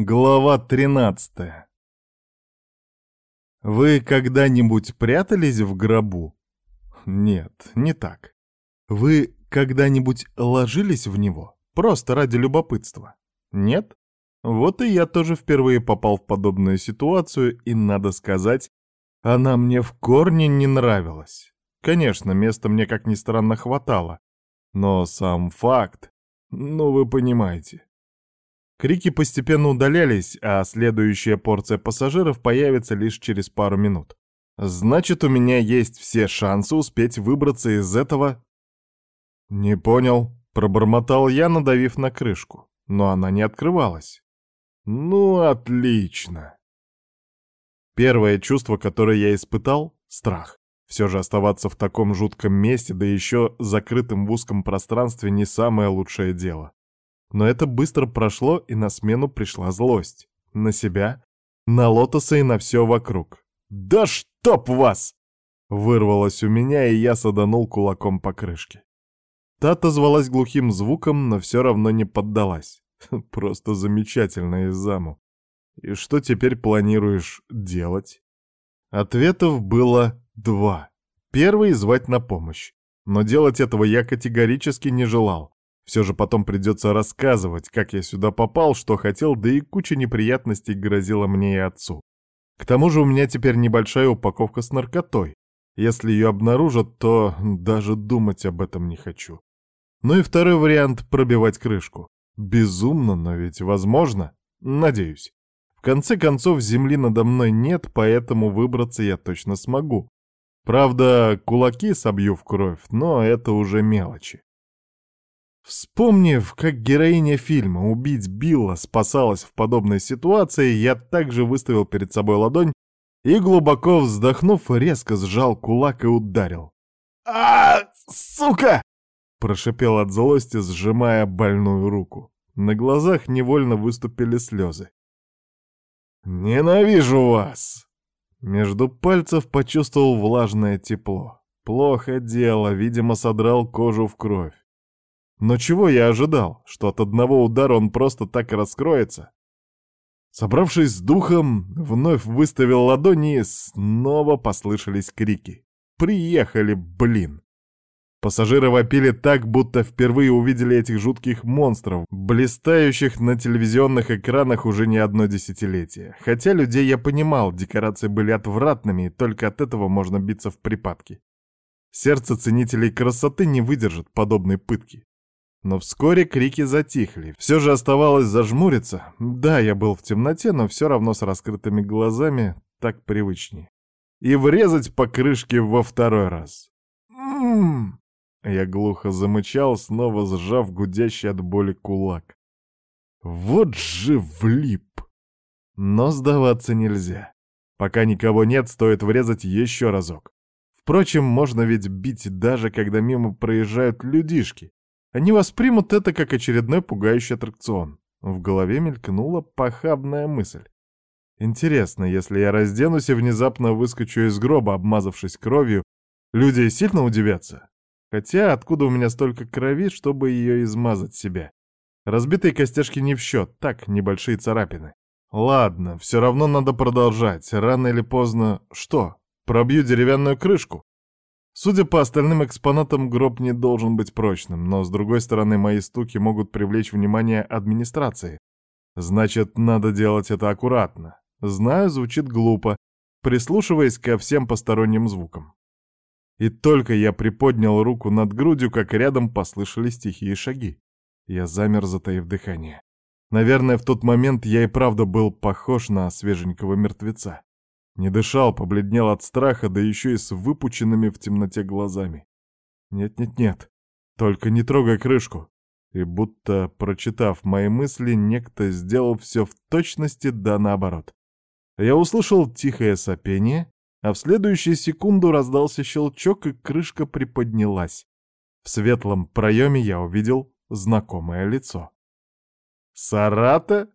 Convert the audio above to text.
Глава 13 Вы когда-нибудь прятались в гробу? Нет, не так. Вы когда-нибудь ложились в него? Просто ради любопытства? Нет? Вот и я тоже впервые попал в подобную ситуацию, и, надо сказать, она мне в корне не нравилась. Конечно, места мне, как ни странно, хватало. Но сам факт, ну вы понимаете. Крики постепенно удалялись, а следующая порция пассажиров появится лишь через пару минут. Значит, у меня есть все шансы успеть выбраться из этого... Не понял, пробормотал я, надавив на крышку, но она не открывалась. Ну, отлично. Первое чувство, которое я испытал — страх. Все же оставаться в таком жутком месте, да еще закрытым в узком пространстве, не самое лучшее дело. Но это быстро прошло, и на смену пришла злость. На себя, на лотоса и на все вокруг. «Да чтоб вас!» Вырвалось у меня, и я саданул кулаком по крышке. Та отозвалась глухим звуком, но все равно не поддалась. Просто замечательно заму. И что теперь планируешь делать? Ответов было два. Первый — звать на помощь. Но делать этого я категорически не желал. Все же потом придется рассказывать, как я сюда попал, что хотел, да и куча неприятностей грозила мне и отцу. К тому же у меня теперь небольшая упаковка с наркотой. Если ее обнаружат, то даже думать об этом не хочу. Ну и второй вариант — пробивать крышку. Безумно, но ведь возможно. Надеюсь. В конце концов, земли надо мной нет, поэтому выбраться я точно смогу. Правда, кулаки собью в кровь, но это уже мелочи. Вспомнив, как героиня фильма «Убить Билла» спасалась в подобной ситуации, я также выставил перед собой ладонь и, глубоко вздохнув, резко сжал кулак и ударил. а сука!» — прошипел от злости, сжимая больную руку. На глазах невольно выступили слезы. «Ненавижу вас!» Между пальцев почувствовал влажное тепло. Плохо дело, видимо, содрал кожу в кровь. Но чего я ожидал? Что от одного удара он просто так раскроется? Собравшись с духом, вновь выставил ладони и снова послышались крики. «Приехали, блин!» Пассажиры вопили так, будто впервые увидели этих жутких монстров, блистающих на телевизионных экранах уже не одно десятилетие. Хотя людей я понимал, декорации были отвратными, и только от этого можно биться в припадке. Сердце ценителей красоты не выдержит подобной пытки. Но вскоре крики затихли. Все же оставалось зажмуриться. Да, я был в темноте, но все равно с раскрытыми глазами так привычнее. И врезать по крышке во второй раз. «М-м-м!» Я глухо замычал, снова сжав гудящий от боли кулак. Вот же влип! Но сдаваться нельзя. Пока никого нет, стоит врезать еще разок. Впрочем, можно ведь бить даже, когда мимо проезжают людишки. Они воспримут это как очередной пугающий аттракцион. В голове мелькнула похабная мысль. Интересно, если я разденусь и внезапно выскочу из гроба, обмазавшись кровью, люди сильно удивятся? Хотя откуда у меня столько крови, чтобы ее измазать себе? Разбитые костяшки не в счет, так, небольшие царапины. Ладно, все равно надо продолжать. Рано или поздно... Что? Пробью деревянную крышку? Судя по остальным экспонатам, гроб не должен быть прочным, но, с другой стороны, мои стуки могут привлечь внимание администрации. Значит, надо делать это аккуратно. Знаю, звучит глупо, прислушиваясь ко всем посторонним звукам. И только я приподнял руку над грудью, как рядом послышались тихие шаги. Я замер, затаив дыхание. Наверное, в тот момент я и правда был похож на свеженького мертвеца. Не дышал, побледнел от страха, да еще и с выпученными в темноте глазами. Нет-нет-нет, только не трогай крышку. И будто, прочитав мои мысли, некто сделал все в точности да наоборот. Я услышал тихое сопение, а в следующую секунду раздался щелчок, и крышка приподнялась. В светлом проеме я увидел знакомое лицо. «Сарата?»